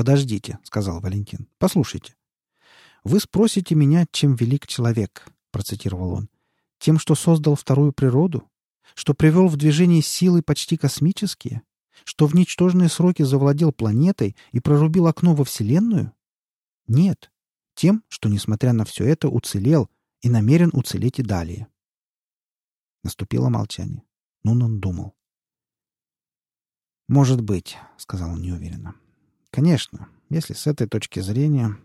«Подождите», — сказал Валентин. «Послушайте. Вы спросите меня, чем велик человек», — процитировал он. «Тем, что создал вторую природу? Что привел в движение силы почти космические? Что в ничтожные сроки завладел планетой и прорубил окно во Вселенную? Нет. Тем, что, несмотря на все это, уцелел и намерен уцелеть и далее». Наступило молчание. Нунан думал. «Может быть», — сказал он неуверенно. «Конечно, если с этой точки зрения...»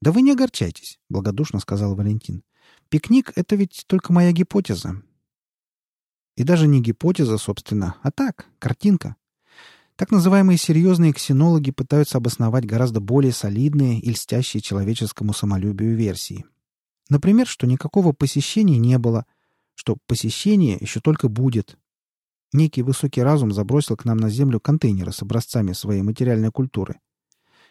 «Да вы не огорчайтесь», — благодушно сказал Валентин. «Пикник — это ведь только моя гипотеза. И даже не гипотеза, собственно, а так, картинка. Так называемые серьезные ксенологи пытаются обосновать гораздо более солидные и льстящие человеческому самолюбию версии. Например, что никакого посещения не было, что посещение еще только будет, Некий высокий разум забросил к нам на Землю контейнеры с образцами своей материальной культуры.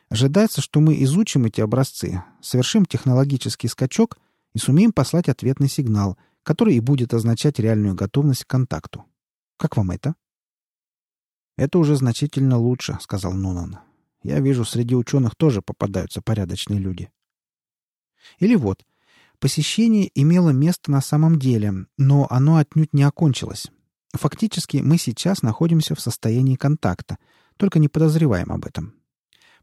Ожидается, что мы изучим эти образцы, совершим технологический скачок и сумеем послать ответный сигнал, который и будет означать реальную готовность к контакту. Как вам это? «Это уже значительно лучше», — сказал Нунан. «Я вижу, среди ученых тоже попадаются порядочные люди». Или вот, посещение имело место на самом деле, но оно отнюдь не окончилось. Фактически мы сейчас находимся в состоянии контакта, только не подозреваем об этом.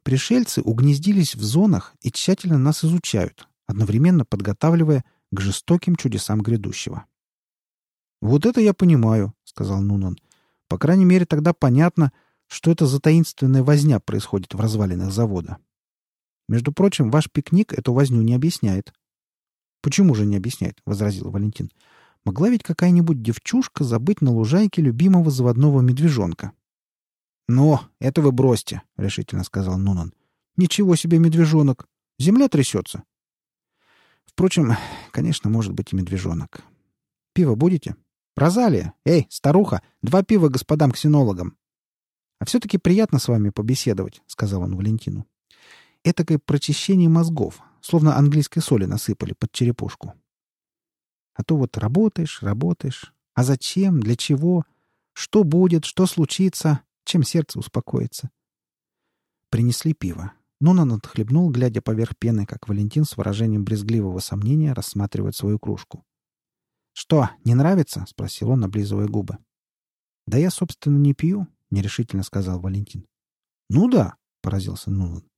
Пришельцы угнездились в зонах и тщательно нас изучают, одновременно подготавливая к жестоким чудесам грядущего. «Вот это я понимаю», — сказал Нунан. «По крайней мере, тогда понятно, что это за таинственная возня происходит в развалинах завода. Между прочим, ваш пикник эту возню не объясняет». «Почему же не объясняет?» — возразил Валентин. Могла ведь какая-нибудь девчушка забыть на лужайке любимого заводного медвежонка. «Но, это вы бросьте», — решительно сказал Нунан. «Ничего себе медвежонок! Земля трясется!» Впрочем, конечно, может быть и медвежонок. «Пиво будете?» «Розалия! Эй, старуха! Два пива господам-ксенологам!» «А все-таки приятно с вами побеседовать», — сказал он Валентину. «Этакое прочищение мозгов, словно английской соли насыпали под черепушку. А то вот работаешь, работаешь. А зачем? Для чего? Что будет? Что случится? Чем сердце успокоится? Принесли пиво. Нунан отхлебнул, глядя поверх пены, как Валентин с выражением брезгливого сомнения рассматривает свою кружку. «Что, не нравится?» — спросил он, облизывая губы. «Да я, собственно, не пью», — нерешительно сказал Валентин. «Ну да», — поразился Нунан.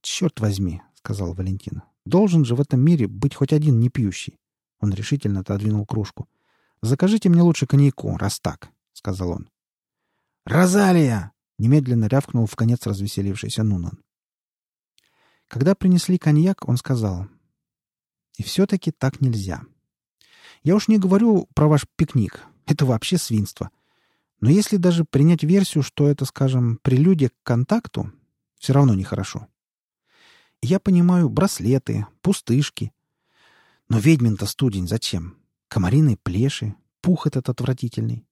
«Черт возьми», — сказал Валентин. «Должен же в этом мире быть хоть один непьющий. Он решительно отодвинул кружку. «Закажите мне лучше коньяку, раз так», — сказал он. «Розалия!» — немедленно рявкнул в конец развеселившийся Нунан. Когда принесли коньяк, он сказал, «И все-таки так нельзя. Я уж не говорю про ваш пикник. Это вообще свинство. Но если даже принять версию, что это, скажем, прелюдия к контакту, все равно нехорошо. Я понимаю браслеты, пустышки, но ведьмин-то студень зачем? Комариные плеши, пух этот отвратительный.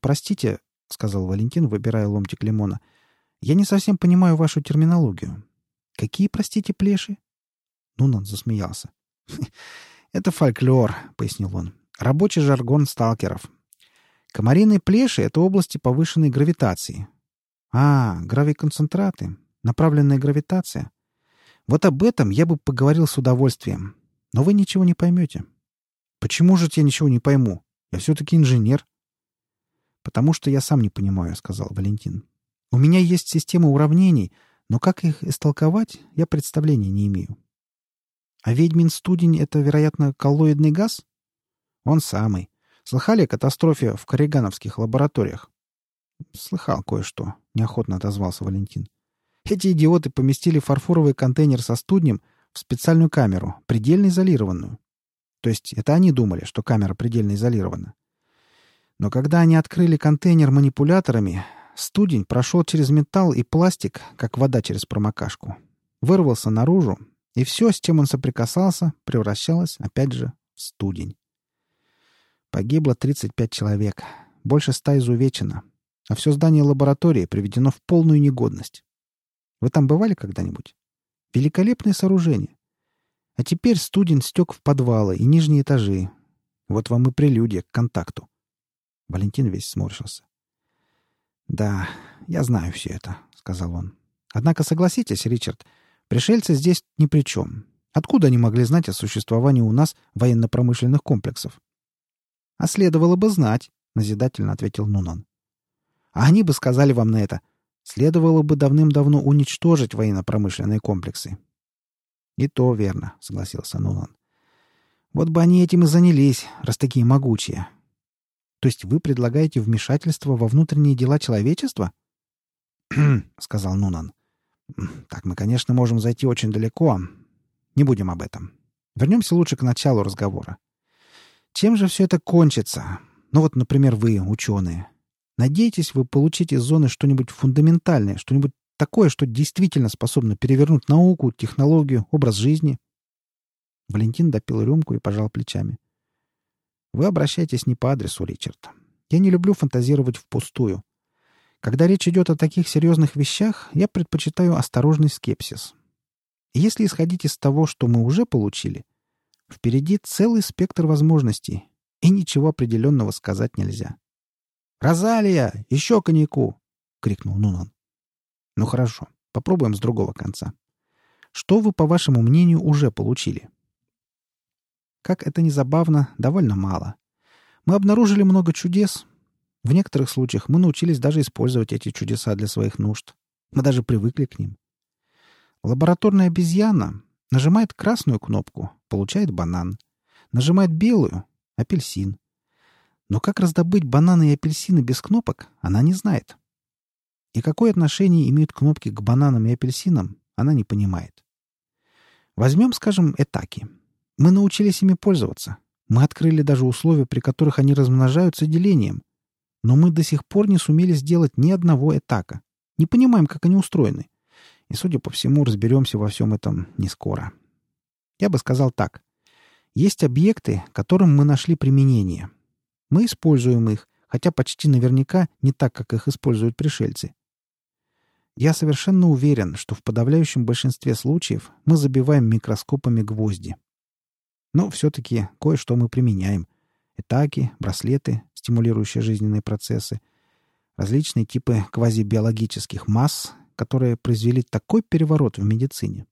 «Простите», — сказал Валентин, выбирая ломтик лимона, — «я не совсем понимаю вашу терминологию. Какие, простите, плеши?» Нунан засмеялся. «Это фольклор», — пояснил он. «Рабочий жаргон сталкеров. Комариные плеши — это области повышенной гравитации. А, гравиконцентраты, направленная гравитация. Вот об этом я бы поговорил с удовольствием. Но вы ничего не поймете. Почему же я ничего не пойму? Я все-таки инженер. Потому что я сам не понимаю, сказал Валентин. У меня есть система уравнений, но как их истолковать, я представления не имею. А ведьмин студень — это, вероятно, коллоидный газ? Он самый. Слыхали о катастрофе в корригановских лабораториях? Слыхал кое-что, неохотно отозвался Валентин. Эти идиоты поместили фарфоровый контейнер со студнем — в специальную камеру, предельно изолированную. То есть это они думали, что камера предельно изолирована. Но когда они открыли контейнер манипуляторами, студень прошел через металл и пластик, как вода через промокашку. Вырвался наружу, и все, с чем он соприкасался, превращалось, опять же, в студень. Погибло 35 человек, больше ста изувечено, а все здание лаборатории приведено в полную негодность. Вы там бывали когда-нибудь? Великолепное сооружение. А теперь студень стек в подвалы и нижние этажи. Вот вам и прелюдия к контакту. Валентин весь сморщился. Да, я знаю все это», — сказал он. «Однако согласитесь, Ричард, пришельцы здесь ни при чем. Откуда они могли знать о существовании у нас военно-промышленных комплексов?» «А следовало бы знать», — назидательно ответил Нунан. «А они бы сказали вам на это. Следовало бы давным-давно уничтожить военно-промышленные комплексы». «И то верно», — согласился Нунан. «Вот бы они этим и занялись, раз такие могучие. То есть вы предлагаете вмешательство во внутренние дела человечества? сказал Нунан. Так мы, конечно, можем зайти очень далеко. Не будем об этом. Вернемся лучше к началу разговора. Чем же все это кончится? Ну вот, например, вы, ученые. Надеетесь вы получить из зоны что-нибудь фундаментальное, что-нибудь такое, что действительно способно перевернуть науку, технологию, образ жизни? Валентин допил рюмку и пожал плечами. Вы обращаетесь не по адресу, Ричард. Я не люблю фантазировать впустую. Когда речь идет о таких серьезных вещах, я предпочитаю осторожный скепсис. Если исходить из того, что мы уже получили, впереди целый спектр возможностей, и ничего определенного сказать нельзя. «Розалия! Еще коньяку!» — крикнул Нунан. «Ну хорошо, попробуем с другого конца. Что вы, по вашему мнению, уже получили?» Как это ни забавно, довольно мало. Мы обнаружили много чудес. В некоторых случаях мы научились даже использовать эти чудеса для своих нужд. Мы даже привыкли к ним. Лабораторная обезьяна нажимает красную кнопку, получает банан. Нажимает белую — апельсин. Но как раздобыть бананы и апельсины без кнопок, она не знает. И какое отношение имеют кнопки к бананам и апельсинам, она не понимает. Возьмем, скажем, этаки — мы научились ими пользоваться. Мы открыли даже условия, при которых они размножаются делением. Но мы до сих пор не сумели сделать ни одного этака. Не понимаем, как они устроены. И, судя по всему, разберемся во всем этом не скоро. Я бы сказал так. Есть объекты, которым мы нашли применение. Мы используем их, хотя почти наверняка не так, как их используют пришельцы. Я совершенно уверен, что в подавляющем большинстве случаев мы забиваем микроскопами гвозди. Но все-таки кое-что мы применяем. Этаки, браслеты, стимулирующие жизненные процессы, различные типы квазибиологических масс, которые произвели такой переворот в медицине.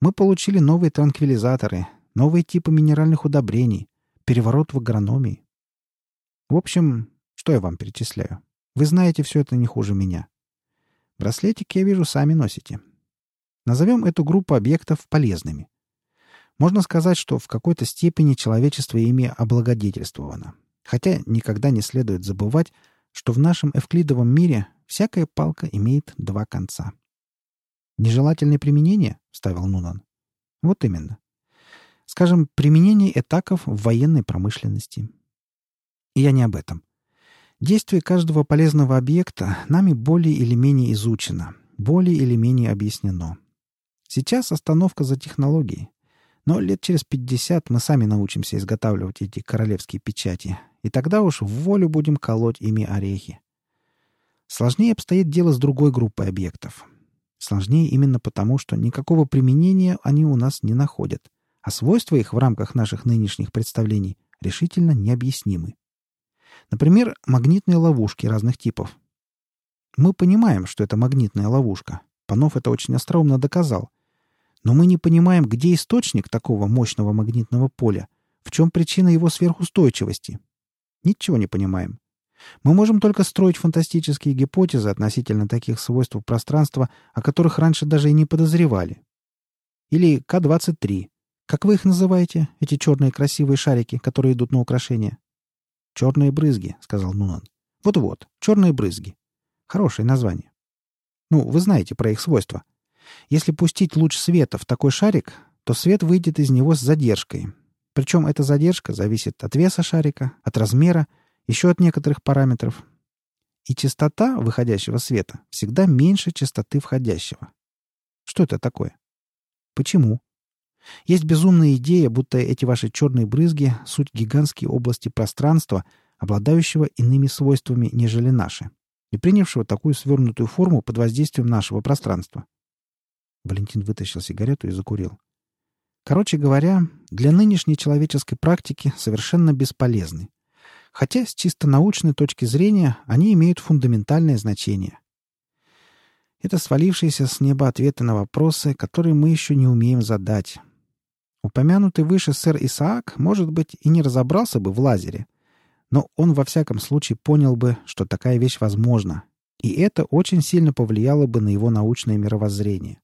Мы получили новые транквилизаторы, новые типы минеральных удобрений, переворот в агрономии. В общем, что я вам перечисляю? Вы знаете все это не хуже меня. Браслетики, я вижу, сами носите. Назовем эту группу объектов полезными. Можно сказать, что в какой-то степени человечество ими облагодетельствовано. Хотя никогда не следует забывать, что в нашем эвклидовом мире всякая палка имеет два конца. «Нежелательное применение?» — ставил Нунан. «Вот именно. Скажем, применение этаков в военной промышленности. Я не об этом. Действие каждого полезного объекта нами более или менее изучено, более или менее объяснено. Сейчас остановка за технологией. Но лет через пятьдесят мы сами научимся изготавливать эти королевские печати, и тогда уж в волю будем колоть ими орехи. Сложнее обстоит дело с другой группой объектов. Сложнее именно потому, что никакого применения они у нас не находят, а свойства их в рамках наших нынешних представлений решительно необъяснимы. Например, магнитные ловушки разных типов. Мы понимаем, что это магнитная ловушка. Панов это очень остроумно доказал — но мы не понимаем, где источник такого мощного магнитного поля, в чем причина его сверхустойчивости. Ничего не понимаем. Мы можем только строить фантастические гипотезы относительно таких свойств пространства, о которых раньше даже и не подозревали. Или К-23. Как вы их называете, эти черные красивые шарики, которые идут на украшение? «Черные брызги», — сказал Нунан. «Вот-вот, черные брызги. Хорошее название. Ну, вы знаете про их свойства. Если пустить луч света в такой шарик, то свет выйдет из него с задержкой. Причем эта задержка зависит от веса шарика, от размера, еще от некоторых параметров. И частота выходящего света всегда меньше частоты входящего. Что это такое? Почему? Есть безумная идея, будто эти ваши черные брызги — суть гигантские области пространства, обладающего иными свойствами, нежели наши, и принявшего такую свернутую форму под воздействием нашего пространства. Валентин вытащил сигарету и закурил. Короче говоря, для нынешней человеческой практики совершенно бесполезны. Хотя с чисто научной точки зрения они имеют фундаментальное значение, Это свалившиеся с неба ответы на вопросы, которые мы еще не умеем задать. Упомянутый выше сэр Исаак, может быть, и не разобрался бы в лазере, но он во всяком случае понял бы, что такая вещь возможна, и это очень сильно повлияло бы на его научное мировоззрение.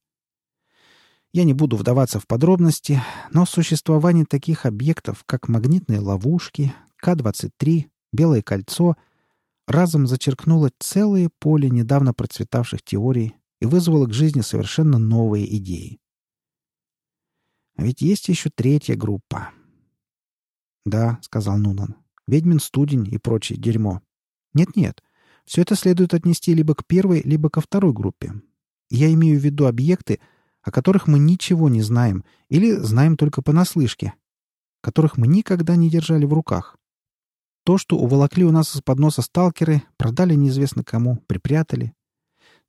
Я не буду вдаваться в подробности, но существование таких объектов, как магнитные ловушки, К-23, Белое кольцо, разом зачеркнуло целое поле недавно процветавших теорий и вызвало к жизни совершенно новые идеи. Ведь есть еще третья группа. «Да», — сказал Нунан, — «ведьмин студень и прочее дерьмо». «Нет-нет, все это следует отнести либо к первой, либо ко второй группе. Я имею в виду объекты, о которых мы ничего не знаем или знаем только понаслышке, которых мы никогда не держали в руках. То, что уволокли у нас из-под носа сталкеры, продали неизвестно кому, припрятали.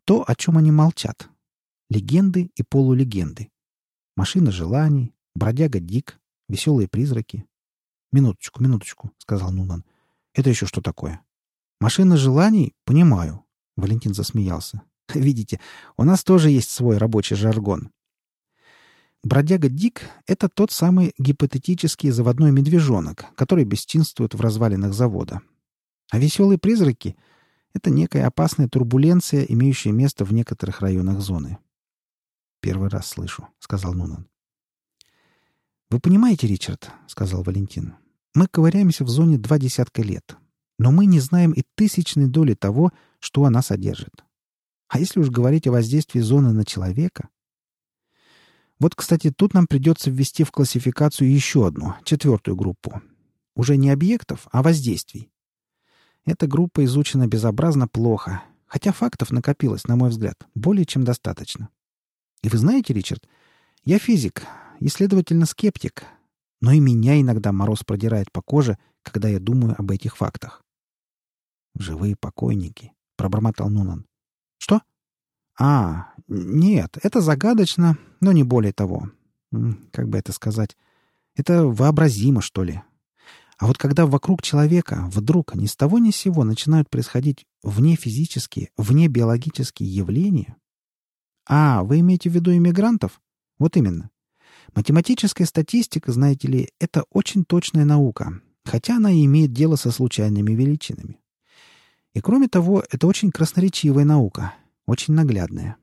То, о чем они молчат. Легенды и полулегенды. Машина желаний, бродяга Дик, веселые призраки. «Минуточку, минуточку», — сказал Нунан. «Это еще что такое?» «Машина желаний? Понимаю». Валентин засмеялся. «Видите, у нас тоже есть свой рабочий жаргон. Бродяга Дик — это тот самый гипотетический заводной медвежонок, который бесчинствует в развалинах завода. А веселые призраки — это некая опасная турбуленция, имеющая место в некоторых районах зоны. «Первый раз слышу», — сказал Нунан. «Вы понимаете, Ричард», — сказал Валентин, — «мы ковыряемся в зоне два десятка лет, но мы не знаем и тысячной доли того, что она содержит. А если уж говорить о воздействии зоны на человека...» Вот, кстати, тут нам придется ввести в классификацию еще одну, четвертую группу. Уже не объектов, а воздействий. Эта группа изучена безобразно плохо, хотя фактов накопилось, на мой взгляд, более чем достаточно. И вы знаете, Ричард, я физик и, следовательно, скептик. Но и меня иногда мороз продирает по коже, когда я думаю об этих фактах. «Живые покойники», — пробормотал Нунан. «Что?» «А, нет, это загадочно, но не более того. Как бы это сказать? Это вообразимо, что ли. А вот когда вокруг человека вдруг ни с того ни с сего начинают происходить вне физические, вне биологические явления, а, вы имеете в виду иммигрантов? Вот именно. Математическая статистика, знаете ли, это очень точная наука, хотя она и имеет дело со случайными величинами. И кроме того, это очень красноречивая наука, очень наглядная.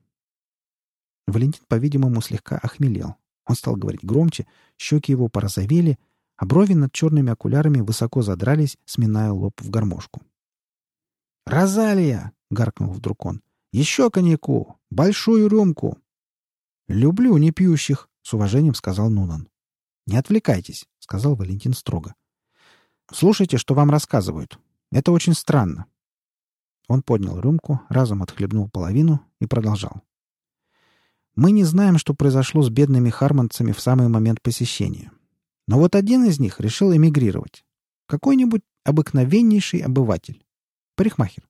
Валентин, по-видимому, слегка охмелел. Он стал говорить громче, щеки его порозовели, а брови над черными окулярами высоко задрались, сминая лоб в гармошку. «Розалия!» — гаркнул вдруг он. Еще коньяку! Большую рюмку!» «Люблю непьющих», — с уважением сказал Нунан. «Не отвлекайтесь», — сказал Валентин строго. «Слушайте, что вам рассказывают. Это очень странно». Он поднял рюмку, разом отхлебнул половину и продолжал. «Мы не знаем, что произошло с бедными харманцами в самый момент посещения. Но вот один из них решил эмигрировать. Какой-нибудь обыкновеннейший обыватель. Парикмахер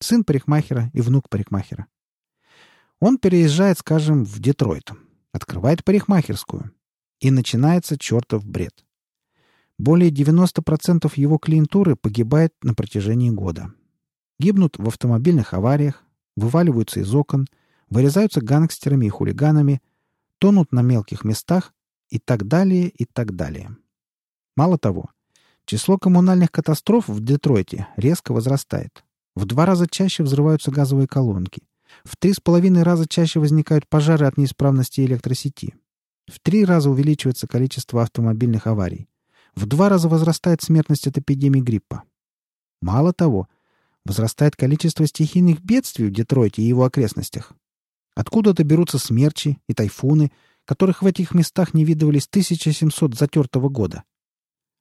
сын парикмахера и внук парикмахера. Он переезжает, скажем, в Детройт, открывает парикмахерскую, и начинается чертов бред. Более 90% его клиентуры погибает на протяжении года. Гибнут в автомобильных авариях, вываливаются из окон, вырезаются гангстерами и хулиганами, тонут на мелких местах и так далее, и так далее. Мало того, число коммунальных катастроф в Детройте резко возрастает. В два раза чаще взрываются газовые колонки. В три с половиной раза чаще возникают пожары от неисправности электросети. В три раза увеличивается количество автомобильных аварий. В два раза возрастает смертность от эпидемии гриппа. Мало того, возрастает количество стихийных бедствий в Детройте и его окрестностях. Откуда-то берутся смерчи и тайфуны, которых в этих местах не видывались с 1700 затертого года.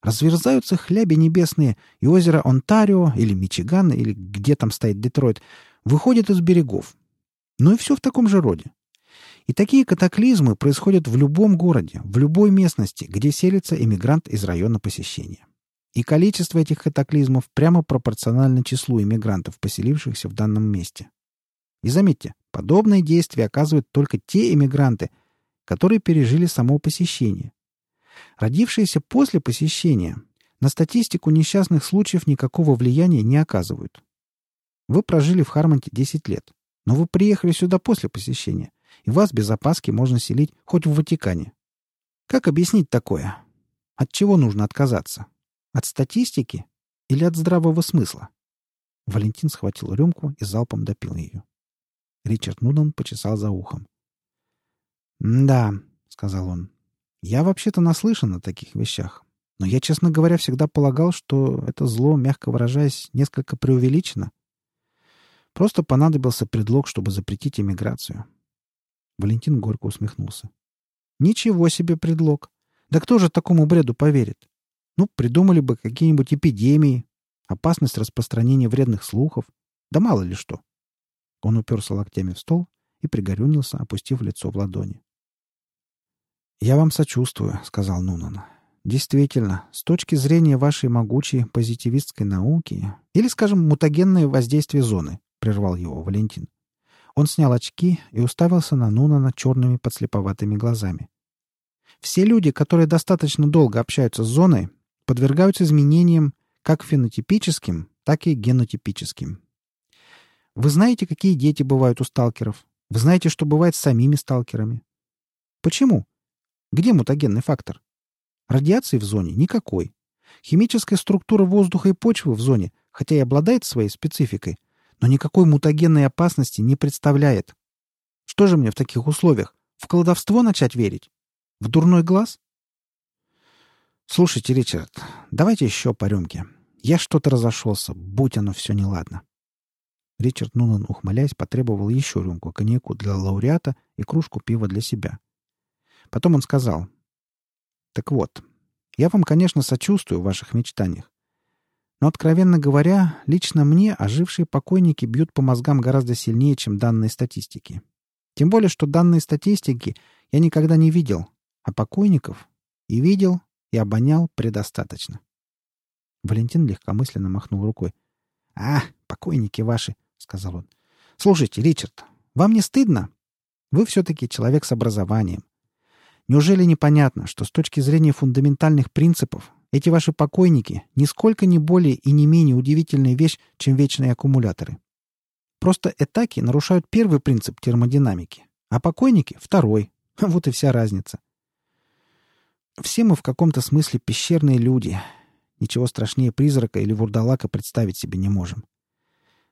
Разверзаются хляби небесные, и озеро Онтарио или Мичиган, или где там стоит Детройт, выходит из берегов. Ну и все в таком же роде. И такие катаклизмы происходят в любом городе, в любой местности, где селится иммигрант из района посещения. И количество этих катаклизмов прямо пропорционально числу иммигрантов, поселившихся в данном месте. И заметьте, подобные действия оказывают только те иммигранты, которые пережили само посещение, Родившиеся после посещения на статистику несчастных случаев никакого влияния не оказывают. Вы прожили в Хармонте 10 лет. Но вы приехали сюда после посещения, и вас без опаски можно селить хоть в Ватикане. Как объяснить такое? От чего нужно отказаться? От статистики или от здравого смысла? Валентин схватил рюмку и залпом допил ее. Ричард Нудон почесал за ухом. «Да», — сказал он, — «я вообще-то наслышан о таких вещах. Но я, честно говоря, всегда полагал, что это зло, мягко выражаясь, несколько преувеличено. Просто понадобился предлог, чтобы запретить эмиграцию. Валентин горько усмехнулся. «Ничего себе предлог! Да кто же такому бреду поверит? Ну, придумали бы какие-нибудь эпидемии, опасность распространения вредных слухов, да мало ли что». Он уперся локтями в стол и пригорюнился, опустив лицо в ладони. «Я вам сочувствую», — сказал Нунан. «Действительно, с точки зрения вашей могучей позитивистской науки, или, скажем, мутагенное воздействие зоны, — прервал его Валентин. Он снял очки и уставился на Нунана черными подслеповатыми глазами. Все люди, которые достаточно долго общаются с зоной, подвергаются изменениям как фенотипическим, так и генотипическим. Вы знаете, какие дети бывают у сталкеров? Вы знаете, что бывает с самими сталкерами? Почему? Где мутагенный фактор? Радиации в зоне никакой. Химическая структура воздуха и почвы в зоне, хотя и обладает своей спецификой, но никакой мутагенной опасности не представляет. Что же мне в таких условиях? В колдовство начать верить? В дурной глаз? Слушайте, Ричард, давайте еще по рюмке. Я что-то разошелся, будь оно все неладно. Ричард Нунан, ухмыляясь, потребовал еще рюмку коньяку для лауреата и кружку пива для себя. Потом он сказал, «Так вот, я вам, конечно, сочувствую в ваших мечтаниях. Но, откровенно говоря, лично мне ожившие покойники бьют по мозгам гораздо сильнее, чем данные статистики. Тем более, что данные статистики я никогда не видел, а покойников и видел, и обонял предостаточно. Валентин легкомысленно махнул рукой. «А, покойники ваши», — сказал он. «Слушайте, Ричард, вам не стыдно? Вы все-таки человек с образованием. Неужели непонятно, что с точки зрения фундаментальных принципов эти ваши покойники нисколько не более и не менее удивительная вещь, чем вечные аккумуляторы. Просто этаки нарушают первый принцип термодинамики, а покойники — второй. Вот и вся разница. Все мы в каком-то смысле пещерные люди. Ничего страшнее призрака или вурдалака представить себе не можем.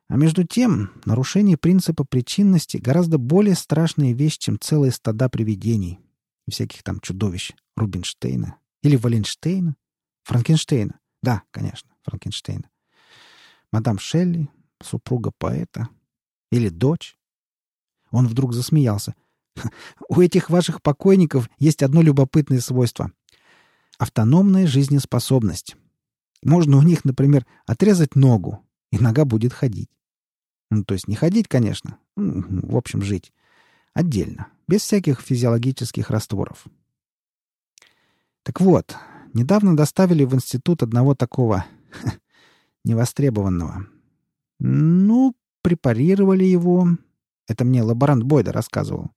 А между тем, нарушение принципа причинности гораздо более страшная вещь, чем целые стада привидений всяких там чудовищ Рубинштейна или Валенштейна. Франкенштейна. Да, конечно, Франкенштейна. Мадам Шелли, супруга поэта. Или дочь. Он вдруг засмеялся. У этих ваших покойников есть одно любопытное свойство. Автономная жизнеспособность. Можно у них, например, отрезать ногу, и нога будет ходить. Ну, то есть не ходить, конечно. В общем, жить. Отдельно. Без всяких физиологических растворов. Так вот, Недавно доставили в институт одного такого невостребованного. Ну, препарировали его. Это мне лаборант Бойда рассказывал.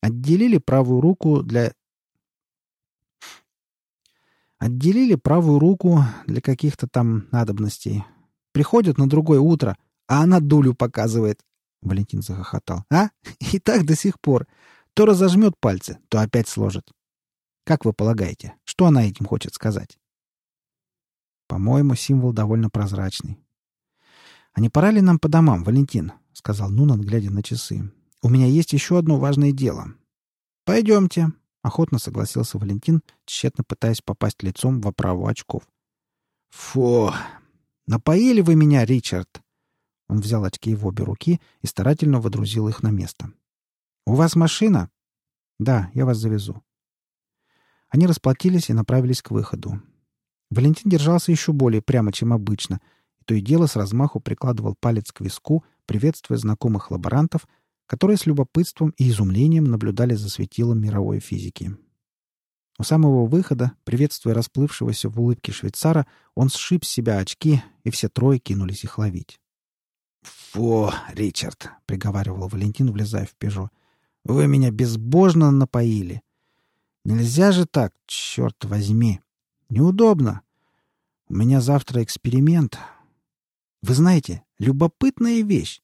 Отделили правую руку для... Отделили правую руку для каких-то там надобностей. Приходят на другое утро, а она дулю показывает. Валентин захохотал. А? И так до сих пор. То разожмет пальцы, то опять сложит. Как вы полагаете, что она этим хочет сказать? По-моему, символ довольно прозрачный. «А не пора ли нам по домам, Валентин?» — сказал Нунан, глядя на часы. «У меня есть еще одно важное дело». «Пойдемте», — охотно согласился Валентин, тщетно пытаясь попасть лицом в оправу очков. «Фу! Напоили вы меня, Ричард!» Он взял очки в обе руки и старательно водрузил их на место. «У вас машина?» «Да, я вас завезу». Они расплатились и направились к выходу. Валентин держался еще более прямо, чем обычно, и то и дело с размаху прикладывал палец к виску, приветствуя знакомых лаборантов, которые с любопытством и изумлением наблюдали за светилом мировой физики. У самого выхода, приветствуя расплывшегося в улыбке швейцара, он сшиб с себя очки, и все трое кинулись их ловить. «Фу, Ричард!» — приговаривал Валентин, влезая в «Пежо». «Вы меня безбожно напоили. Нельзя же так, черт возьми. Неудобно. У меня завтра эксперимент. Вы знаете, любопытная вещь.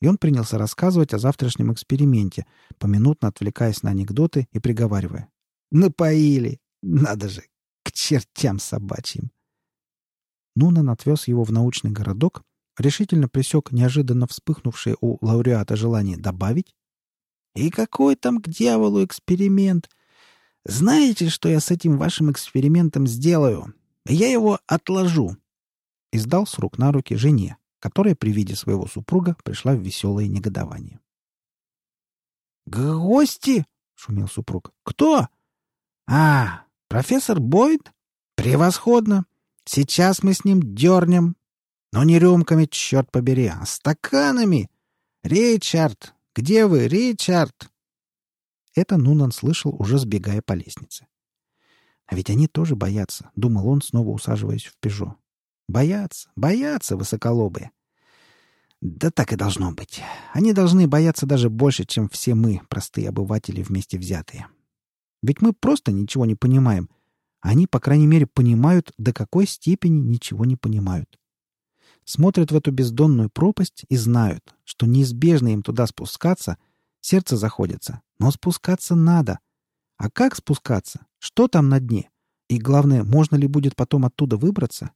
и он принялся рассказывать о завтрашнем эксперименте, поминутно отвлекаясь на анекдоты и приговаривая. «Напоили! Надо же! К чертям собачьим!» Нунан отвез его в научный городок, решительно пресек неожиданно вспыхнувшее у лауреата желание добавить. «И какой там к дьяволу эксперимент? Знаете, что я с этим вашим экспериментом сделаю? Я его отложу!» И сдал с рук на руки жене, которая при виде своего супруга пришла в веселое негодование. «Гости!» — шумел супруг. «Кто?» «А, профессор Бойд? Превосходно! Сейчас мы с ним дернем. Но не рюмками, черт побери, а стаканами. Ричард! Где вы, Ричард?» Это Нунан слышал, уже сбегая по лестнице. «А ведь они тоже боятся», — думал он, снова усаживаясь в «Пежо». «Боятся, боятся, высоколобые. Да так и должно быть. Они должны бояться даже больше, чем все мы, простые обыватели, вместе взятые. Ведь мы просто ничего не понимаем. Они, по крайней мере, понимают, до какой степени ничего не понимают. Смотрят в эту бездонную пропасть и знают, что неизбежно им туда спускаться, сердце заходится, но спускаться надо. А как спускаться? Что там на дне? И главное, можно ли будет потом оттуда выбраться?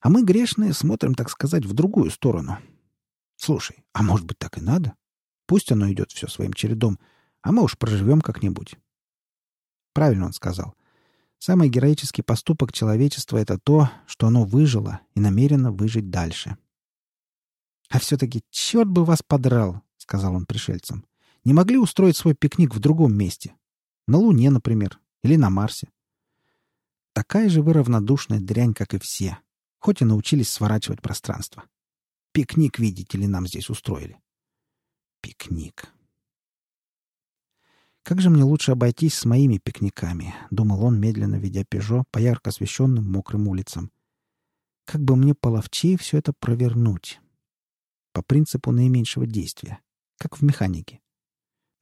А мы, грешные, смотрим, так сказать, в другую сторону. Слушай, а может быть, так и надо? Пусть оно идет все своим чередом, а мы уж проживем как-нибудь. Правильно он сказал. Самый героический поступок человечества — это то, что оно выжило и намерено выжить дальше. «А все-таки черт бы вас подрал!» — сказал он пришельцам. «Не могли устроить свой пикник в другом месте? На Луне, например, или на Марсе? Такая же вы равнодушная дрянь, как и все хоть и научились сворачивать пространство. Пикник, видите ли, нам здесь устроили. Пикник. Как же мне лучше обойтись с моими пикниками, думал он, медленно ведя Пежо по ярко освещенным мокрым улицам. Как бы мне половчее все это провернуть? По принципу наименьшего действия, как в механике.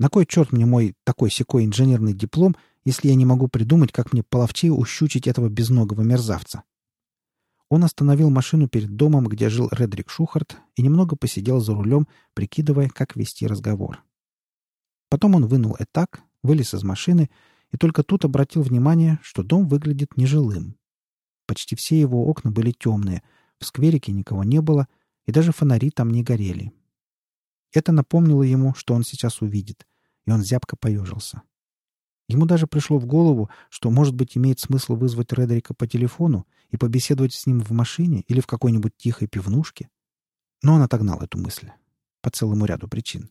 На кой черт мне мой такой-сякой инженерный диплом, если я не могу придумать, как мне половчее ущучить этого безногого мерзавца? Он остановил машину перед домом, где жил Редрик Шухарт, и немного посидел за рулем, прикидывая, как вести разговор. Потом он вынул этак, вылез из машины и только тут обратил внимание, что дом выглядит нежилым. Почти все его окна были темные, в скверике никого не было, и даже фонари там не горели. Это напомнило ему, что он сейчас увидит, и он зябко поежился. Ему даже пришло в голову, что, может быть, имеет смысл вызвать Редрика по телефону и побеседовать с ним в машине или в какой-нибудь тихой пивнушке. Но он отогнал эту мысль. По целому ряду причин.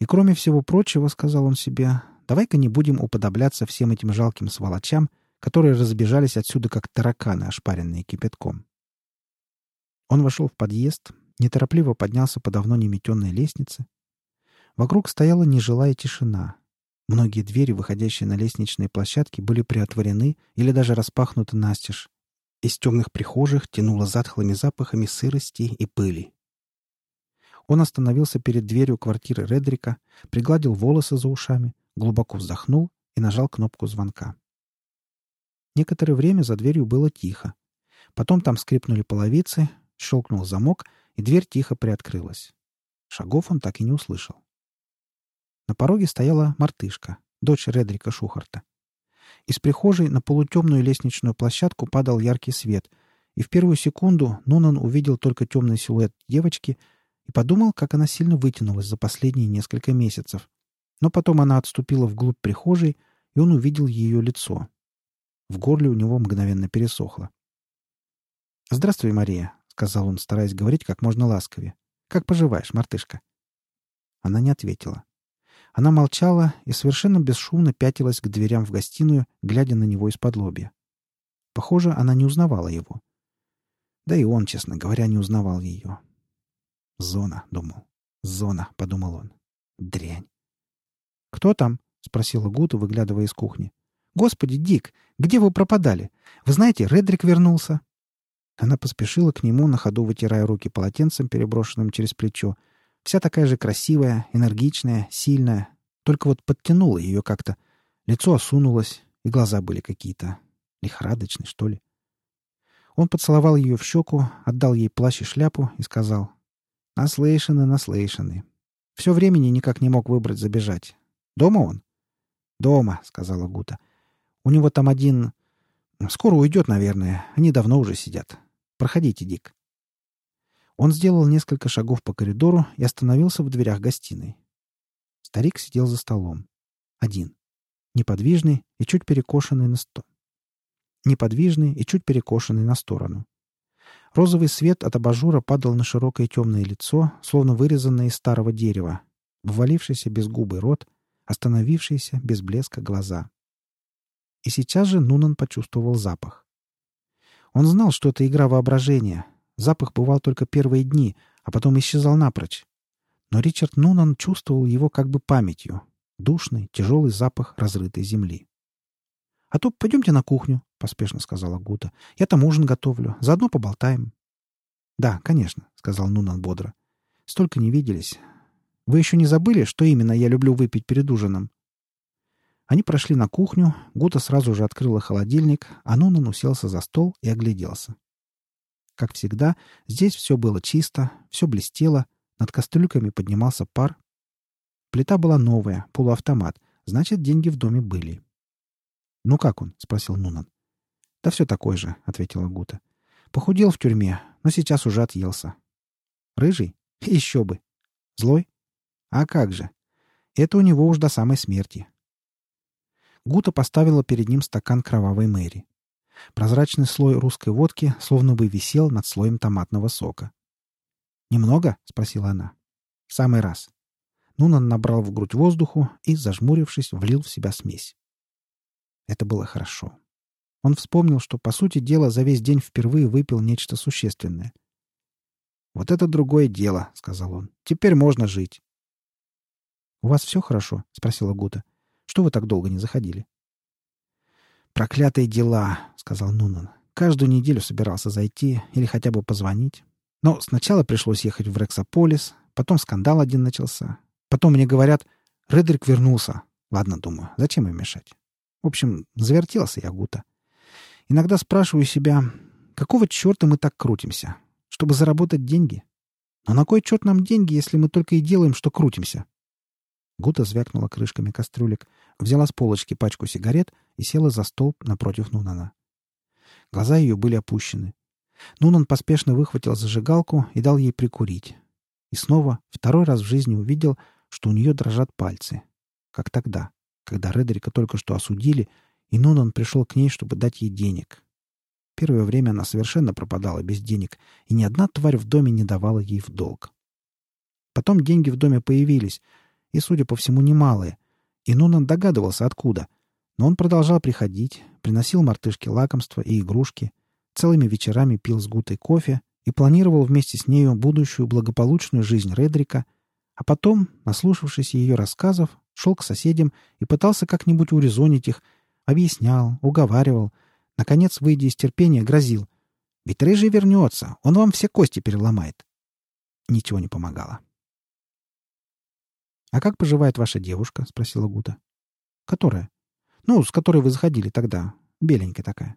И кроме всего прочего, сказал он себе, давай-ка не будем уподобляться всем этим жалким сволочам, которые разбежались отсюда, как тараканы, ошпаренные кипятком. Он вошел в подъезд, неторопливо поднялся по давно неметенной лестнице. Вокруг стояла нежилая тишина, Многие двери, выходящие на лестничные площадки, были приотворены или даже распахнуты настежь. Из темных прихожих тянуло затхлыми запахами сырости и пыли. Он остановился перед дверью квартиры Редрика, пригладил волосы за ушами, глубоко вздохнул и нажал кнопку звонка. Некоторое время за дверью было тихо. Потом там скрипнули половицы, щелкнул замок, и дверь тихо приоткрылась. Шагов он так и не услышал. На пороге стояла мартышка, дочь Редрика Шухарта. Из прихожей на полутемную лестничную площадку падал яркий свет, и в первую секунду Нунан увидел только темный силуэт девочки и подумал, как она сильно вытянулась за последние несколько месяцев. Но потом она отступила вглубь прихожей, и он увидел ее лицо. В горле у него мгновенно пересохло. «Здравствуй, Мария», — сказал он, стараясь говорить как можно ласковее. «Как поживаешь, мартышка?» Она не ответила. Она молчала и совершенно бесшумно пятилась к дверям в гостиную, глядя на него из-под лобья. Похоже, она не узнавала его. Да и он, честно говоря, не узнавал ее. «Зона», — думал. «Зона», — подумал он. «Дрянь». «Кто там?» — спросила Гута, выглядывая из кухни. «Господи, Дик, где вы пропадали? Вы знаете, Редрик вернулся». Она поспешила к нему, на ходу вытирая руки полотенцем, переброшенным через плечо, Вся такая же красивая, энергичная, сильная. Только вот подтянула ее как-то. Лицо осунулось, и глаза были какие-то лихорадочные, что ли. Он поцеловал ее в щеку, отдал ей плащ и шляпу и сказал, Наслышаны, наслышаны. Все времени никак не мог выбрать забежать. Дома он? Дома, сказала Гута. У него там один... Скоро уйдет, наверное. Они давно уже сидят. Проходите, Дик. Он сделал несколько шагов по коридору и остановился в дверях гостиной. Старик сидел за столом. Один. Неподвижный и чуть перекошенный на сто. Неподвижный и чуть перекошенный на сторону. Розовый свет от абажура падал на широкое темное лицо, словно вырезанное из старого дерева, ввалившийся без губы рот, остановившиеся без блеска глаза. И сейчас же Нунан почувствовал запах. Он знал, что это игра воображения. Запах бывал только первые дни, а потом исчезал напрочь. Но Ричард Нунан чувствовал его как бы памятью. Душный, тяжелый запах разрытой земли. «А то пойдемте на кухню», — поспешно сказала Гута. «Я там ужин готовлю. Заодно поболтаем». «Да, конечно», — сказал Нунан бодро. «Столько не виделись. Вы еще не забыли, что именно я люблю выпить перед ужином?» Они прошли на кухню, Гута сразу же открыла холодильник, а Нунан уселся за стол и огляделся. Как всегда, здесь все было чисто, все блестело, над кастрюльками поднимался пар. Плита была новая, полуавтомат, значит, деньги в доме были. «Ну как он?» — спросил Нунан. «Да все такой же», — ответила Гута. «Похудел в тюрьме, но сейчас уже отъелся». «Рыжий? Еще бы!» «Злой? А как же! Это у него уж до самой смерти». Гута поставила перед ним стакан кровавой Мэри. Прозрачный слой русской водки словно бы висел над слоем томатного сока. «Немного?» — спросила она. «В самый раз». Нунан набрал в грудь воздуху и, зажмурившись, влил в себя смесь. Это было хорошо. Он вспомнил, что, по сути дела, за весь день впервые выпил нечто существенное. «Вот это другое дело», — сказал он. «Теперь можно жить». «У вас все хорошо?» — спросила Гута. «Что вы так долго не заходили?» «Проклятые дела», — сказал Нунан. «Каждую неделю собирался зайти или хотя бы позвонить. Но сначала пришлось ехать в Рексополис, потом скандал один начался. Потом мне говорят, Редрик вернулся. Ладно, думаю, зачем им мешать? В общем, завертелся я гута. Иногда спрашиваю себя, какого черта мы так крутимся? Чтобы заработать деньги? Но на кой черт нам деньги, если мы только и делаем, что крутимся? Гута звякнула крышками кастрюлек, взяла с полочки пачку сигарет и села за стол напротив Нунана. Глаза ее были опущены. Нунан поспешно выхватил зажигалку и дал ей прикурить. И снова, второй раз в жизни увидел, что у нее дрожат пальцы. Как тогда, когда Редрика только что осудили, и Нунан пришел к ней, чтобы дать ей денег. Первое время она совершенно пропадала без денег, и ни одна тварь в доме не давала ей в долг. Потом деньги в доме появились, и, судя по всему, немалые, и Нунан догадывался, откуда. Но он продолжал приходить, приносил мартышке лакомства и игрушки, целыми вечерами пил с Гутой кофе и планировал вместе с нею будущую благополучную жизнь Редрика, а потом, наслушавшись ее рассказов, шел к соседям и пытался как-нибудь урезонить их, объяснял, уговаривал, наконец, выйдя из терпения, грозил. «Ведь рыжий вернется, он вам все кости переломает». Ничего не помогало. «А как поживает ваша девушка?» — спросила Гута. «Которая?» «Ну, с которой вы заходили тогда. Беленькая такая».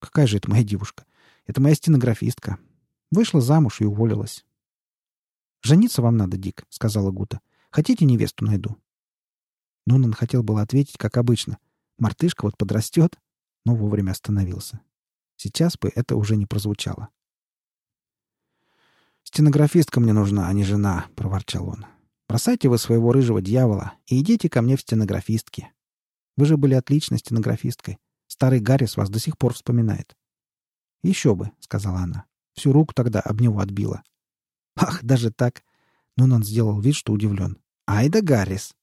«Какая же это моя девушка? Это моя стенографистка. Вышла замуж и уволилась». «Жениться вам надо, Дик», — сказала Гута. Хотите, невесту найду?» Нунан хотел было ответить, как обычно. «Мартышка вот подрастет», но вовремя остановился. Сейчас бы это уже не прозвучало. «Стенографистка мне нужна, а не жена», — проворчал он. «Бросайте вы своего рыжего дьявола и идите ко мне в стенографистки. Вы же были отличной стенографисткой. Старый Гаррис вас до сих пор вспоминает». «Еще бы», — сказала она. Всю руку тогда об него отбила. «Ах, даже так!» Нунан сделал вид, что удивлен. «Ай да Гаррис!»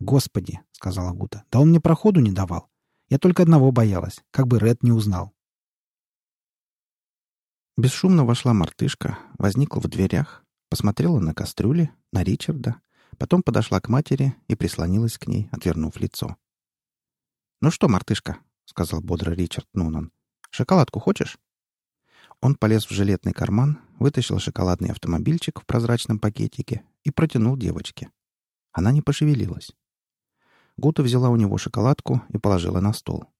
«Господи!» — сказала Гута. «Да он мне проходу не давал. Я только одного боялась, как бы Ред не узнал». Бесшумно вошла мартышка, возникла в дверях, посмотрела на кастрюли, на Ричарда, потом подошла к матери и прислонилась к ней, отвернув лицо. «Ну что, мартышка?» — сказал бодро Ричард Нунан. «Шоколадку хочешь?» Он полез в жилетный карман, вытащил шоколадный автомобильчик в прозрачном пакетике и протянул девочке. Она не пошевелилась. Гута взяла у него шоколадку и положила на стол.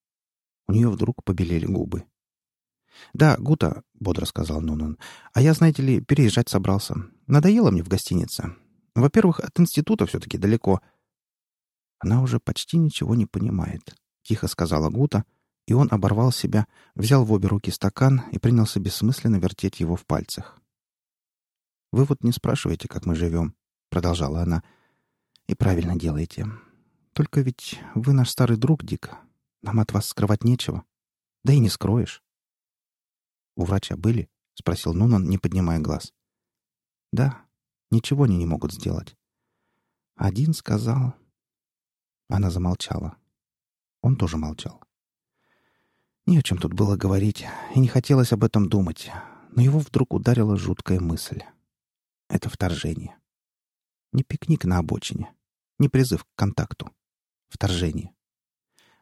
У нее вдруг побелели губы. «Да, Гута», — бодро сказал Нунан. «А я, знаете ли, переезжать собрался. Надоело мне в гостинице. Во-первых, от института все-таки далеко». «Она уже почти ничего не понимает», — тихо сказала Гута, и он оборвал себя, взял в обе руки стакан и принялся бессмысленно вертеть его в пальцах. «Вы вот не спрашиваете, как мы живем», — продолжала она. «И правильно делаете. Только ведь вы наш старый друг, Дик. Нам от вас скрывать нечего. Да и не скроешь». «У врача были?» — спросил Нунан, не поднимая глаз. «Да, ничего они не могут сделать. Один сказал...» Она замолчала. Он тоже молчал. Не о чем тут было говорить, и не хотелось об этом думать, но его вдруг ударила жуткая мысль. Это вторжение. Не пикник на обочине, не призыв к контакту. Вторжение.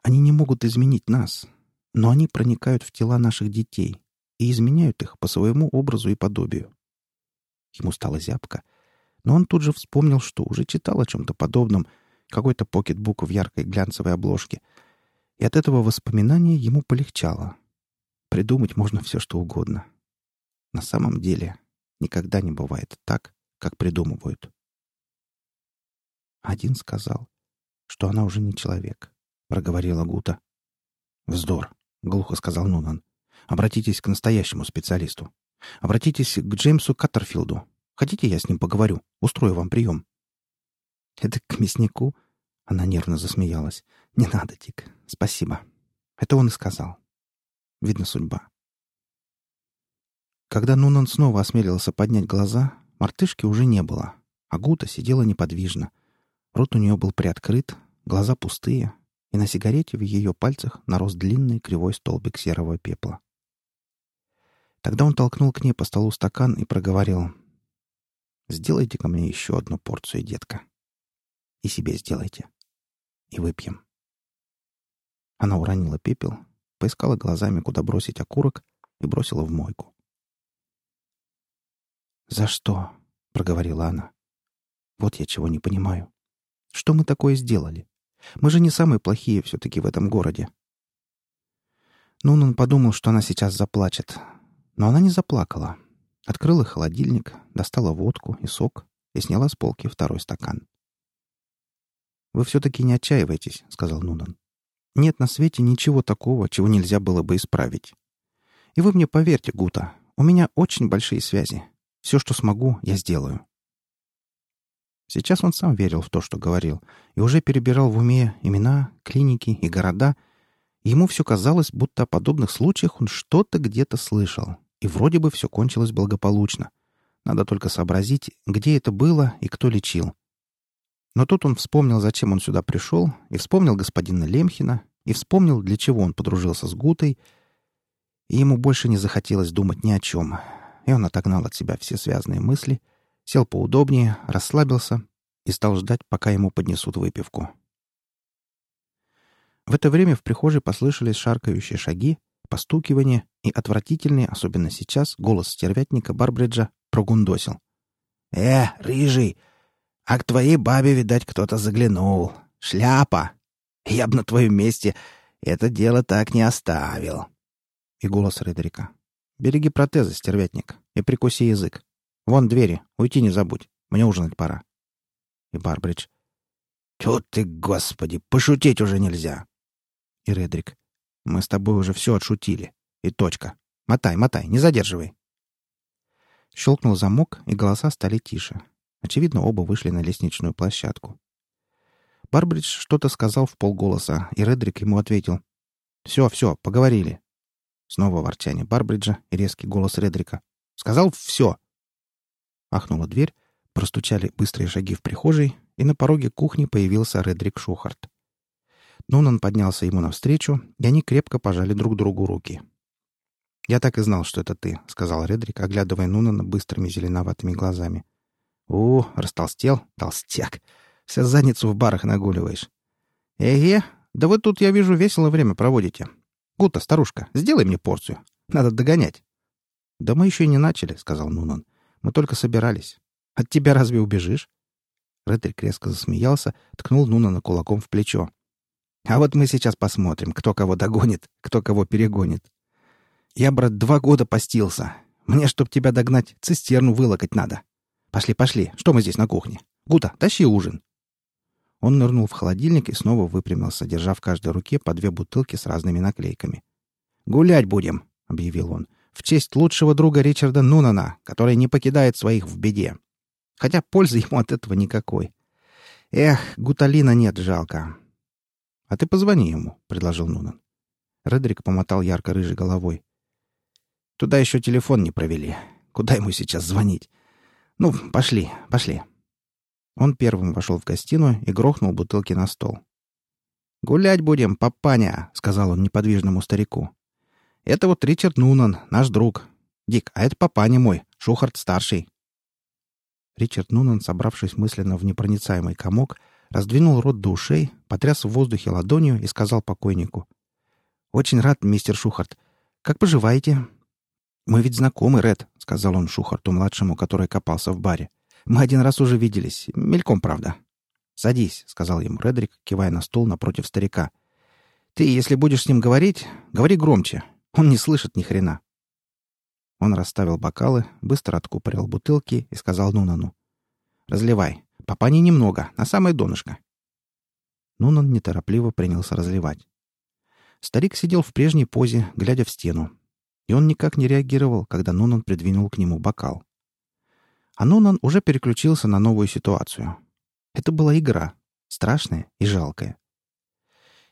Они не могут изменить нас, но они проникают в тела наших детей и изменяют их по своему образу и подобию. Ему стало зябко, но он тут же вспомнил, что уже читал о чем-то подобном, какой-то покетбук в яркой глянцевой обложке — и от этого воспоминания ему полегчало. Придумать можно все, что угодно. На самом деле никогда не бывает так, как придумывают. Один сказал, что она уже не человек, — проговорила Гута. «Вздор», — глухо сказал Нунан. «Обратитесь к настоящему специалисту. Обратитесь к Джеймсу Каттерфилду. Хотите, я с ним поговорю? Устрою вам прием». «Это к мяснику?» Она нервно засмеялась. «Не надо, Дик. Спасибо». Это он и сказал. Видно, судьба. Когда Нунан снова осмелился поднять глаза, мартышки уже не было, а Гута сидела неподвижно. Рот у нее был приоткрыт, глаза пустые, и на сигарете в ее пальцах нарос длинный кривой столбик серого пепла. Тогда он толкнул к ней по столу стакан и проговорил. «Сделайте ко мне еще одну порцию, детка. И себе сделайте и выпьем». Она уронила пепел, поискала глазами, куда бросить окурок, и бросила в мойку. «За что?» — проговорила она. «Вот я чего не понимаю. Что мы такое сделали? Мы же не самые плохие все-таки в этом городе». Нунан подумал, что она сейчас заплачет. Но она не заплакала. Открыла холодильник, достала водку и сок и сняла с полки второй стакан. «Вы все-таки не отчаивайтесь», — сказал Нунан. «Нет на свете ничего такого, чего нельзя было бы исправить. И вы мне поверьте, Гута, у меня очень большие связи. Все, что смогу, я сделаю». Сейчас он сам верил в то, что говорил, и уже перебирал в уме имена, клиники и города. Ему все казалось, будто о подобных случаях он что-то где-то слышал, и вроде бы все кончилось благополучно. Надо только сообразить, где это было и кто лечил. Но тут он вспомнил, зачем он сюда пришел, и вспомнил господина Лемхина, и вспомнил, для чего он подружился с Гутой, и ему больше не захотелось думать ни о чем. И он отогнал от себя все связанные мысли, сел поудобнее, расслабился и стал ждать, пока ему поднесут выпивку. В это время в прихожей послышались шаркающие шаги, постукивание и отвратительный, особенно сейчас, голос стервятника Барбриджа прогундосил. «Э, рыжий, а к твоей бабе, видать, кто-то заглянул. Шляпа! Я б на твоем месте это дело так не оставил. И голос Редерика. Береги протезы, стервятник, и прикуси язык. Вон двери, уйти не забудь. Мне ужинать пора. И Барбридж. Тут ты, господи, пошутить уже нельзя. И Редрик. Мы с тобой уже все отшутили. И точка. Мотай, мотай, не задерживай. Щелкнул замок, и голоса стали тише. Очевидно, оба вышли на лестничную площадку. Барбридж что-то сказал в полголоса, и Редрик ему ответил. «Все, все, поговорили». Снова ворчание Барбриджа и резкий голос Редрика. «Сказал все!» Ахнула дверь, простучали быстрые шаги в прихожей, и на пороге кухни появился Редрик Шухарт. Нунан поднялся ему навстречу, и они крепко пожали друг другу руки. «Я так и знал, что это ты», — сказал Редрик, оглядывая Нунана быстрыми зеленоватыми глазами. «У, растолстел, толстяк. Вся задницу в барах нагуливаешь». «Эге, да вы тут, я вижу, весело время проводите. Гута, старушка, сделай мне порцию. Надо догонять». «Да мы еще и не начали», — сказал Нунан. «Мы только собирались. От тебя разве убежишь?» Редрик резко засмеялся, ткнул Нунана кулаком в плечо. «А вот мы сейчас посмотрим, кто кого догонит, кто кого перегонит». Я, брат, два года постился. Мне, чтоб тебя догнать, цистерну вылокать надо. Пошли, пошли. Что мы здесь на кухне? Гута, тащи ужин. Он нырнул в холодильник и снова выпрямился, держа в каждой руке по две бутылки с разными наклейками. «Гулять будем», — объявил он, — «в честь лучшего друга Ричарда Нунана, который не покидает своих в беде. Хотя пользы ему от этого никакой. Эх, Гуталина нет, жалко». «А ты позвони ему», — предложил Нунан. Редрик помотал ярко-рыжей головой. «Туда еще телефон не провели. Куда ему сейчас звонить? Ну, пошли, пошли». Он первым вошел в гостиную и грохнул бутылки на стол. «Гулять будем, папаня», — сказал он неподвижному старику. «Это вот Ричард Нунан, наш друг. Дик, а это папаня мой, Шухарт-старший». Ричард Нунан, собравшись мысленно в непроницаемый комок, раздвинул рот до ушей, потряс в воздухе ладонью и сказал покойнику. «Очень рад, мистер Шухарт. Как поживаете?» «Мы ведь знакомы, Ред», — сказал он Шухарту-младшему, который копался в баре. Мы один раз уже виделись. Мельком, правда. «Садись», — сказал ему Редрик, кивая на стул напротив старика. «Ты, если будешь с ним говорить, говори громче. Он не слышит ни хрена». Он расставил бокалы, быстро откупорил бутылки и сказал Нунану. «Разливай. Папани немного, на самое донышко». Нунан неторопливо принялся разливать. Старик сидел в прежней позе, глядя в стену. И он никак не реагировал, когда Нунан придвинул к нему бокал. А Нунан уже переключился на новую ситуацию. Это была игра. Страшная и жалкая.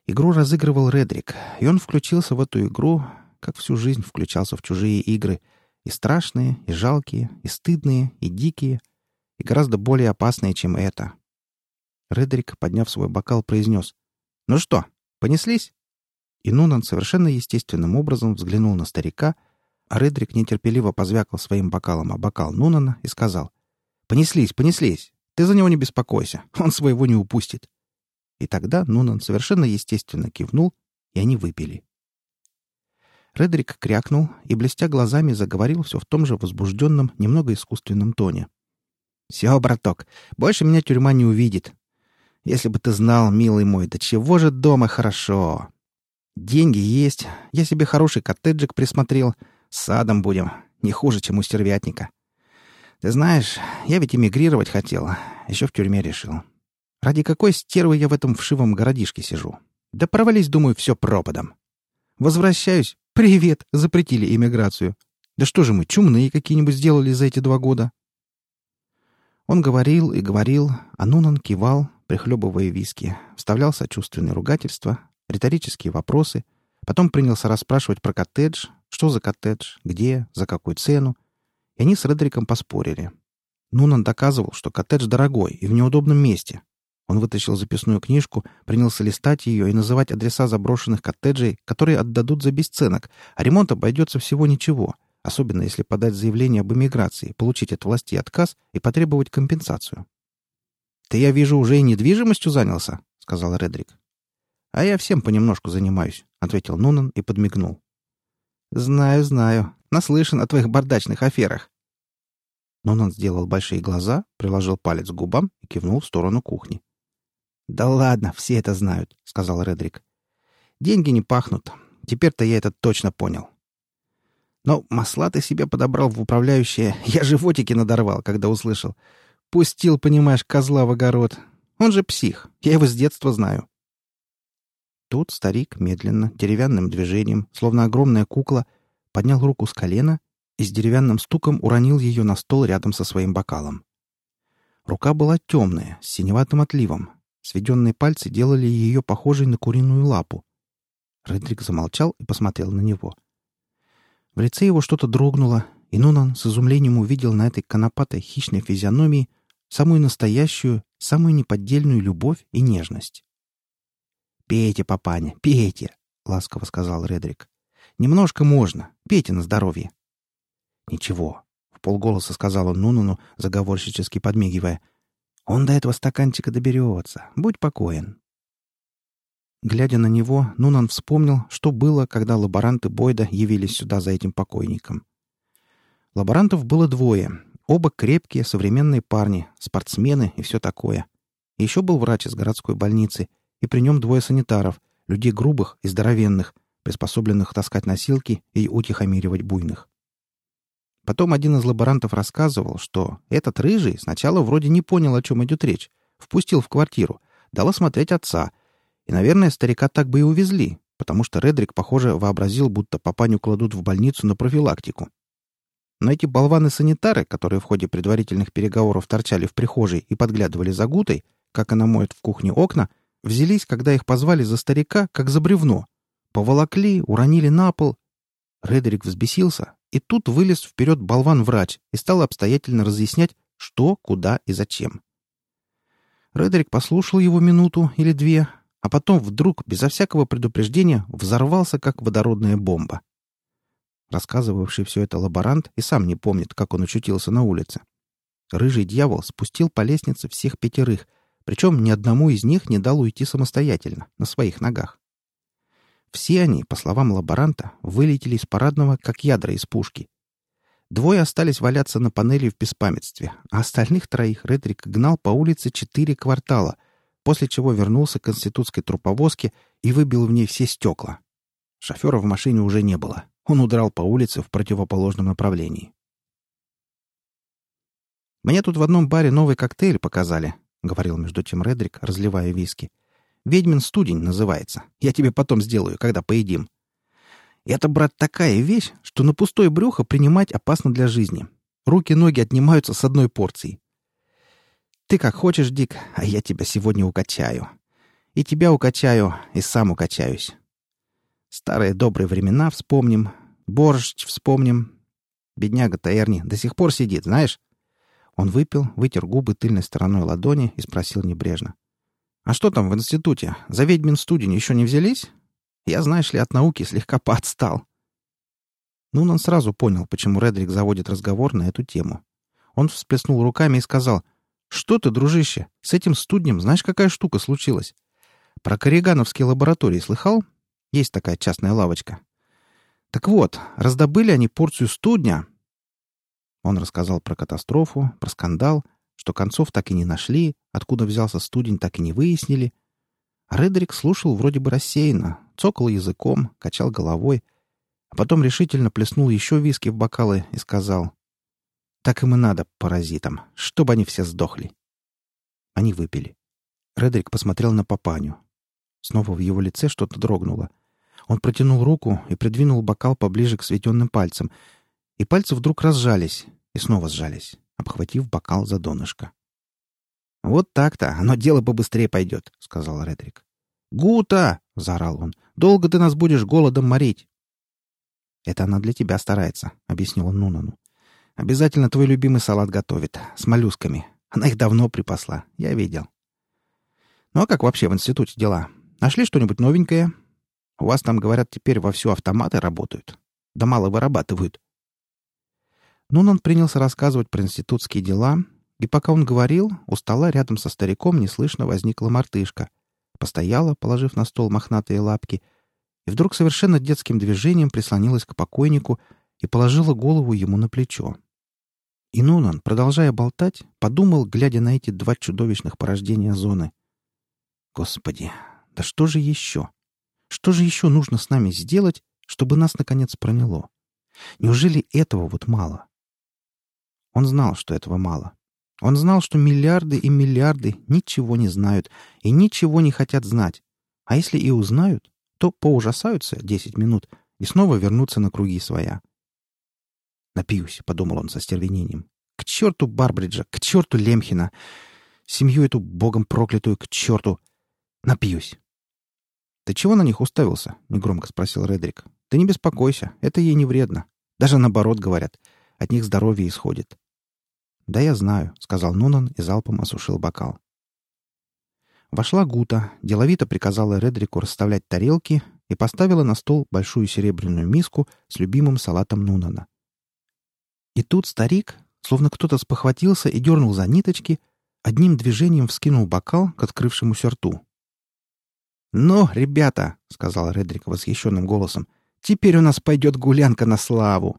Игру разыгрывал Редрик, и он включился в эту игру, как всю жизнь включался в чужие игры. И страшные, и жалкие, и стыдные, и дикие, и гораздо более опасные, чем это. Редрик, подняв свой бокал, произнес. «Ну что, понеслись?» И Нунан совершенно естественным образом взглянул на старика — а Редрик нетерпеливо позвякал своим бокалом о бокал Нунана и сказал. «Понеслись, понеслись. Ты за него не беспокойся. Он своего не упустит». И тогда Нунан совершенно естественно кивнул, и они выпили. Редрик крякнул и, блестя глазами, заговорил все в том же возбужденном, немного искусственном тоне. «Все, браток, больше меня тюрьма не увидит. Если бы ты знал, милый мой, до чего же дома хорошо. Деньги есть, я себе хороший коттеджик присмотрел, с садом будем. Не хуже, чем у стервятника. Ты знаешь, я ведь эмигрировать хотел. Еще в тюрьме решил. Ради какой стервы я в этом вшивом городишке сижу? Да провались, думаю, все пропадом. Возвращаюсь. Привет, запретили эмиграцию. Да что же мы, чумные какие-нибудь сделали за эти два года? Он говорил и говорил, а Нунан кивал, прихлебывая виски, вставлял сочувственные ругательства, риторические вопросы, потом принялся расспрашивать про коттедж, что за коттедж? Где? За какую цену? И они с Редриком поспорили. Нунан доказывал, что коттедж дорогой и в неудобном месте. Он вытащил записную книжку, принялся листать ее и называть адреса заброшенных коттеджей, которые отдадут за бесценок, а ремонт обойдется всего ничего, особенно если подать заявление об эмиграции, получить от власти отказ и потребовать компенсацию. «Ты, я вижу, уже и недвижимостью занялся», — сказал Редрик. «А я всем понемножку занимаюсь», — ответил Нунан и подмигнул. «Знаю, знаю. Наслышан о твоих бардачных аферах». Нонан сделал большие глаза, приложил палец к губам и кивнул в сторону кухни. «Да ладно, все это знают», — сказал Редрик. «Деньги не пахнут. Теперь-то я это точно понял. Но масла ты себе подобрал в управляющее. Я животики надорвал, когда услышал. Пустил, понимаешь, козла в огород. Он же псих. Я его с детства знаю. Тут старик медленно, деревянным движением, словно огромная кукла, поднял руку с колена и с деревянным стуком уронил ее на стол рядом со своим бокалом. Рука была темная, с синеватым отливом. Сведенные пальцы делали ее похожей на куриную лапу. Редрик замолчал и посмотрел на него. В лице его что-то дрогнуло, и Нунан с изумлением увидел на этой конопатой хищной физиономии самую настоящую, самую неподдельную любовь и нежность. «Пейте, папаня, пейте!» — ласково сказал Редрик. «Немножко можно. Пейте на здоровье». «Ничего», — в полголоса сказал он Нунуну, заговорщически подмигивая. «Он до этого стаканчика доберется. Будь покоен». Глядя на него, Нунан вспомнил, что было, когда лаборанты Бойда явились сюда за этим покойником. Лаборантов было двое. Оба крепкие, современные парни, спортсмены и все такое. Еще был врач из городской больницы — и при нем двое санитаров, людей грубых и здоровенных, приспособленных таскать носилки и утихомиривать буйных. Потом один из лаборантов рассказывал, что этот рыжий сначала вроде не понял, о чем идет речь, впустил в квартиру, дал осмотреть отца, и, наверное, старика так бы и увезли, потому что Редрик, похоже, вообразил, будто папаню кладут в больницу на профилактику. Но эти болваны-санитары, которые в ходе предварительных переговоров торчали в прихожей и подглядывали за Гутой, как она моет в кухне окна, взялись, когда их позвали за старика, как за бревно. Поволокли, уронили на пол. Редерик взбесился, и тут вылез вперед болван-врач и стал обстоятельно разъяснять, что, куда и зачем. Редерик послушал его минуту или две, а потом вдруг, безо всякого предупреждения, взорвался, как водородная бомба. Рассказывавший все это лаборант и сам не помнит, как он очутился на улице. Рыжий дьявол спустил по лестнице всех пятерых, причем ни одному из них не дал уйти самостоятельно, на своих ногах. Все они, по словам лаборанта, вылетели из парадного, как ядра из пушки. Двое остались валяться на панели в беспамятстве, а остальных троих Редрик гнал по улице четыре квартала, после чего вернулся к институтской труповозке и выбил в ней все стекла. Шофера в машине уже не было. Он удрал по улице в противоположном направлении. «Мне тут в одном баре новый коктейль показали», — говорил между тем Редрик, разливая виски. «Ведьмин студень называется. Я тебе потом сделаю, когда поедим. Это, брат, такая вещь, что на пустое брюхо принимать опасно для жизни. Руки-ноги отнимаются с одной порции. Ты как хочешь, Дик, а я тебя сегодня укачаю. И тебя укачаю, и сам укачаюсь. Старые добрые времена вспомним, борщ вспомним. Бедняга-то Эрни до сих пор сидит, знаешь? Он выпил, вытер губы тыльной стороной ладони и спросил небрежно. «А что там в институте? За ведьмин студень еще не взялись? Я, знаешь ли, от науки слегка поотстал». Ну, он сразу понял, почему Редрик заводит разговор на эту тему. Он всплеснул руками и сказал, «Что ты, дружище, с этим студнем знаешь, какая штука случилась? Про корригановские лаборатории слыхал? Есть такая частная лавочка. Так вот, раздобыли они порцию студня. Он рассказал про катастрофу, про скандал, что концов так и не нашли, откуда взялся студень, так и не выяснили. А Редерик слушал вроде бы рассеянно, цокал языком, качал головой, а потом решительно плеснул еще виски в бокалы и сказал, «Так им и надо, паразитам, чтобы они все сдохли». Они выпили. Редерик посмотрел на папаню. Снова в его лице что-то дрогнуло. Он протянул руку и придвинул бокал поближе к светенным пальцам, и пальцы вдруг разжались и снова сжались, обхватив бокал за донышко. «Вот так-то, оно дело побыстрее пойдет», — сказал Редрик. «Гута!» — заорал он. «Долго ты нас будешь голодом морить?» «Это она для тебя старается», — объяснил он Нунану. «Обязательно твой любимый салат готовит, с моллюсками. Она их давно припасла, я видел». «Ну а как вообще в институте дела? Нашли что-нибудь новенькое? У вас там, говорят, теперь вовсю автоматы работают. Да мало вырабатывают. Нунан принялся рассказывать про институтские дела, и пока он говорил, у стола рядом со стариком неслышно возникла мартышка. Постояла, положив на стол мохнатые лапки, и вдруг совершенно детским движением прислонилась к покойнику и положила голову ему на плечо. И Нунан, продолжая болтать, подумал, глядя на эти два чудовищных порождения зоны. «Господи, да что же еще?» Что же еще нужно с нами сделать, чтобы нас, наконец, проняло? Неужели этого вот мало? Он знал, что этого мало. Он знал, что миллиарды и миллиарды ничего не знают и ничего не хотят знать. А если и узнают, то поужасаются десять минут и снова вернутся на круги своя. «Напьюсь», — подумал он со стервенением. «К черту Барбриджа, к черту Лемхина! Семью эту богом проклятую к черту! Напьюсь!» «Ты чего на них уставился?» — негромко спросил Редрик. «Ты не беспокойся, это ей не вредно. Даже наоборот, говорят, от них здоровье исходит». «Да я знаю», — сказал Нунан и залпом осушил бокал. Вошла Гута, деловито приказала Редрику расставлять тарелки и поставила на стол большую серебряную миску с любимым салатом Нунана. И тут старик, словно кто-то спохватился и дернул за ниточки, одним движением вскинул бокал к открывшемуся рту. «Ну, ребята», — сказал Редрик восхищенным голосом, — «теперь у нас пойдет гулянка на славу».